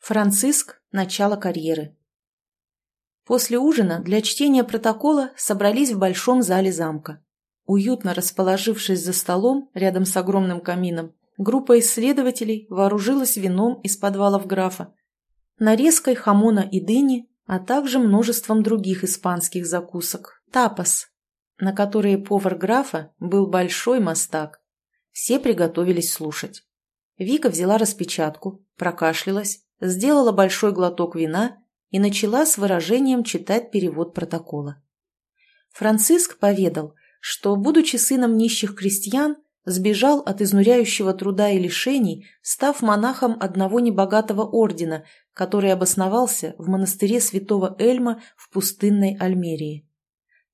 Франциск – начало карьеры. После ужина для чтения протокола собрались в большом зале замка. Уютно расположившись за столом рядом с огромным камином, группа исследователей вооружилась вином из подвалов графа, нарезкой хамона и дыни, а также множеством других испанских закусок – тапас, на которые повар графа был большой мастак. Все приготовились слушать. Вика взяла распечатку, прокашлялась, сделала большой глоток вина и начала с выражением читать перевод протокола. Франциск поведал, что, будучи сыном нищих крестьян, сбежал от изнуряющего труда и лишений, став монахом одного небогатого ордена, который обосновался в монастыре святого Эльма в пустынной Альмерии.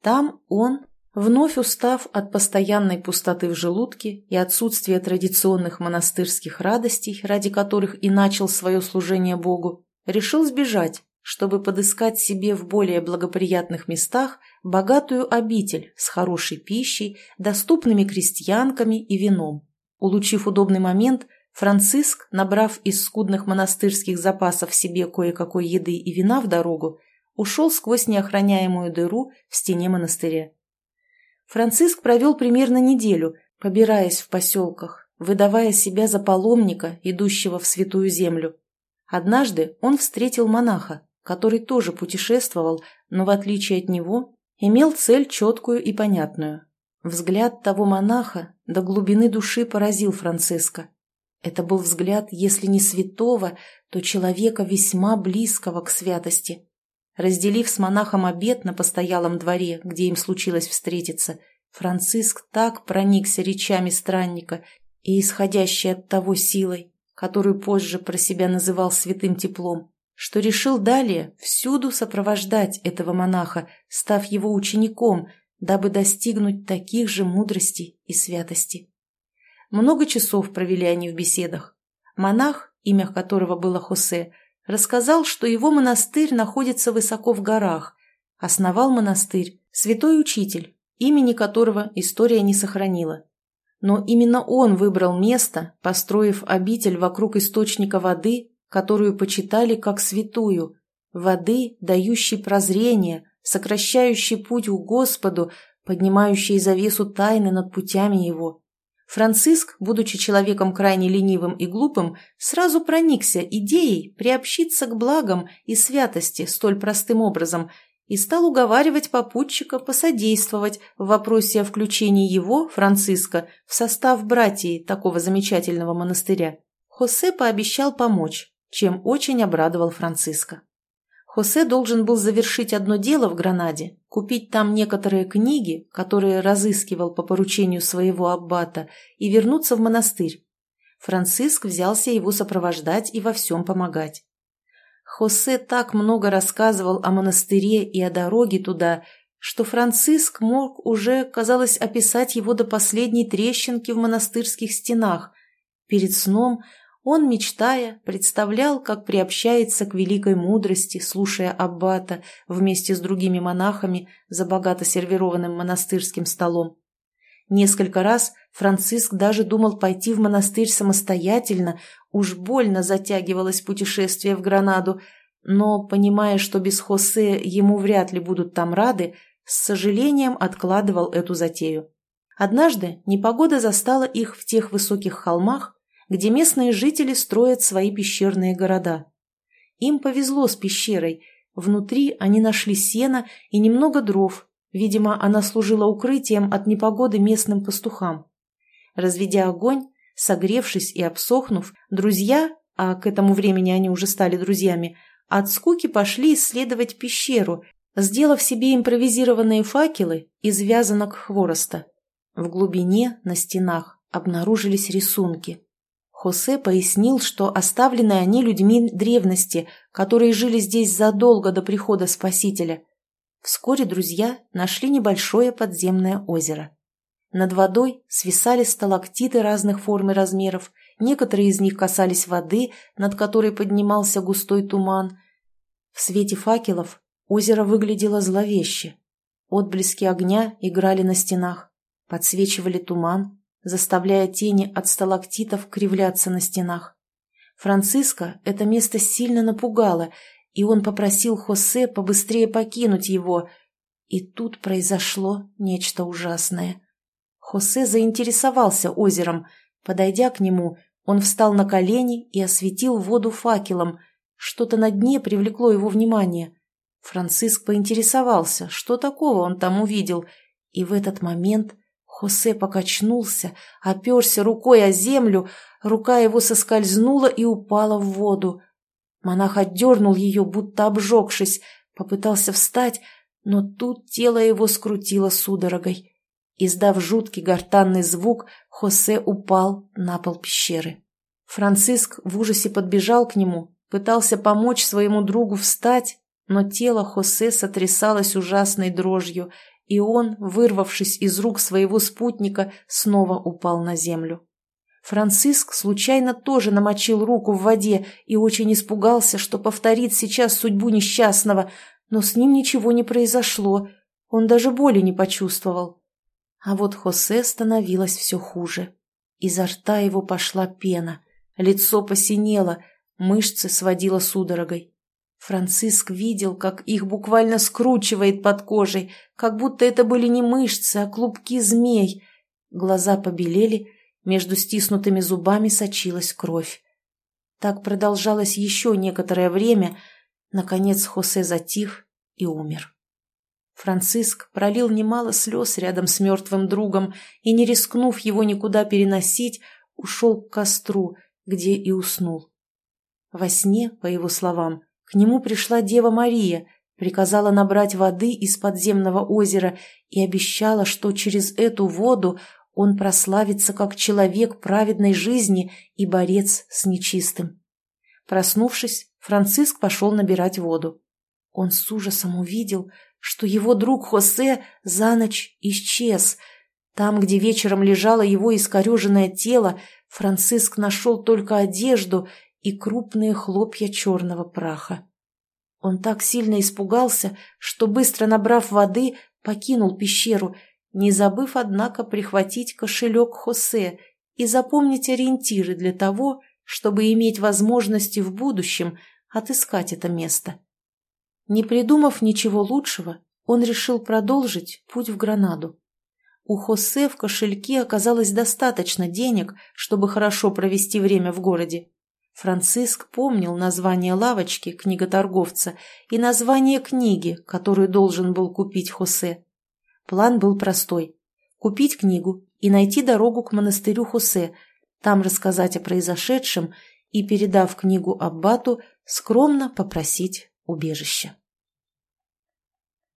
Там он, вновь устав от постоянной пустоты в желудке и отсутствия традиционных монастырских радостей, ради которых и начал свое служение Богу, решил сбежать, чтобы подыскать себе в более благоприятных местах богатую обитель с хорошей пищей, доступными крестьянками и вином. Улучив удобный момент, Франциск, набрав из скудных монастырских запасов себе кое-какой еды и вина в дорогу, ушел сквозь неохраняемую дыру в стене монастыря. Франциск провел примерно неделю, побираясь в поселках, выдавая себя за паломника, идущего в святую землю. Однажды он встретил монаха, который тоже путешествовал, но, в отличие от него, имел цель четкую и понятную. Взгляд того монаха до глубины души поразил Франциска. Это был взгляд, если не святого, то человека весьма близкого к святости. Разделив с монахом обед на постоялом дворе, где им случилось встретиться, Франциск так проникся речами странника и исходящей от того силой, которую позже про себя называл святым теплом, что решил далее всюду сопровождать этого монаха, став его учеником, дабы достигнуть таких же мудрости и святости. Много часов провели они в беседах. Монах, имя которого было Хосе, рассказал, что его монастырь находится высоко в горах. Основал монастырь святой учитель, имени которого история не сохранила. Но именно он выбрал место, построив обитель вокруг источника воды, которую почитали как святую, воды, дающей прозрение, сокращающей путь к Господу, поднимающей завесу тайны над путями его. Франциск, будучи человеком крайне ленивым и глупым, сразу проникся идеей приобщиться к благам и святости столь простым образом и стал уговаривать попутчика посодействовать в вопросе о включении его, Франциска, в состав братьев такого замечательного монастыря. Хосе пообещал помочь, чем очень обрадовал Франциска. Хосе должен был завершить одно дело в Гранаде, купить там некоторые книги, которые разыскивал по поручению своего аббата, и вернуться в монастырь. Франциск взялся его сопровождать и во всем помогать. Хосе так много рассказывал о монастыре и о дороге туда, что Франциск мог уже, казалось, описать его до последней трещинки в монастырских стенах. Перед сном он, мечтая, представлял, как приобщается к великой мудрости, слушая аббата вместе с другими монахами за богато сервированным монастырским столом. Несколько раз Франциск даже думал пойти в монастырь самостоятельно, уж больно затягивалось путешествие в Гранаду, но, понимая, что без Хосе ему вряд ли будут там рады, с сожалением откладывал эту затею. Однажды непогода застала их в тех высоких холмах, где местные жители строят свои пещерные города. Им повезло с пещерой. Внутри они нашли сено и немного дров. Видимо, она служила укрытием от непогоды местным пастухам. Разведя огонь, согревшись и обсохнув, друзья, а к этому времени они уже стали друзьями, от скуки пошли исследовать пещеру, сделав себе импровизированные факелы из вязанок хвороста. В глубине, на стенах, обнаружились рисунки – Хосе пояснил, что оставлены они людьми древности, которые жили здесь задолго до прихода Спасителя. Вскоре друзья нашли небольшое подземное озеро. Над водой свисали сталактиты разных форм и размеров, некоторые из них касались воды, над которой поднимался густой туман. В свете факелов озеро выглядело зловеще. Отблески огня играли на стенах, подсвечивали туман, заставляя тени от сталактитов кривляться на стенах. Франциско это место сильно напугало, и он попросил Хосе побыстрее покинуть его. И тут произошло нечто ужасное. Хосе заинтересовался озером. Подойдя к нему, он встал на колени и осветил воду факелом. Что-то на дне привлекло его внимание. Франциск поинтересовался, что такого он там увидел, и в этот момент Хосе покачнулся, оперся рукой о землю, рука его соскользнула и упала в воду. Монах отдернул ее, будто обжегшись, попытался встать, но тут тело его скрутило судорогой. Издав жуткий гортанный звук, Хосе упал на пол пещеры. Франциск в ужасе подбежал к нему, пытался помочь своему другу встать, но тело Хосе сотрясалось ужасной дрожью, и он, вырвавшись из рук своего спутника, снова упал на землю. Франциск случайно тоже намочил руку в воде и очень испугался, что повторит сейчас судьбу несчастного, но с ним ничего не произошло, он даже боли не почувствовал. А вот Хосе становилось все хуже. Изо рта его пошла пена, лицо посинело, мышцы сводило судорогой. Франциск видел, как их буквально скручивает под кожей, как будто это были не мышцы, а клубки змей. Глаза побелели, между стиснутыми зубами сочилась кровь. Так продолжалось еще некоторое время. Наконец Хосе затих и умер. Франциск пролил немало слез рядом с мертвым другом и, не рискнув его никуда переносить, ушел к костру, где и уснул. Во сне, по его словам, к нему пришла Дева Мария, приказала набрать воды из подземного озера и обещала, что через эту воду он прославится как человек праведной жизни и борец с нечистым. Проснувшись, Франциск пошел набирать воду. Он с ужасом увидел, что его друг Хосе за ночь исчез. Там, где вечером лежало его искореженное тело, Франциск нашел только одежду и крупные хлопья черного праха. Он так сильно испугался, что, быстро набрав воды, покинул пещеру, не забыв, однако, прихватить кошелек Хосе и запомнить ориентиры для того, чтобы иметь возможности в будущем отыскать это место. Не придумав ничего лучшего, он решил продолжить путь в Гранаду. У Хосе в кошельке оказалось достаточно денег, чтобы хорошо провести время в городе. Франциск помнил название лавочки книготорговца и название книги, которую должен был купить Хосе. План был простой – купить книгу и найти дорогу к монастырю Хосе, там рассказать о произошедшем и, передав книгу Аббату, скромно попросить убежище.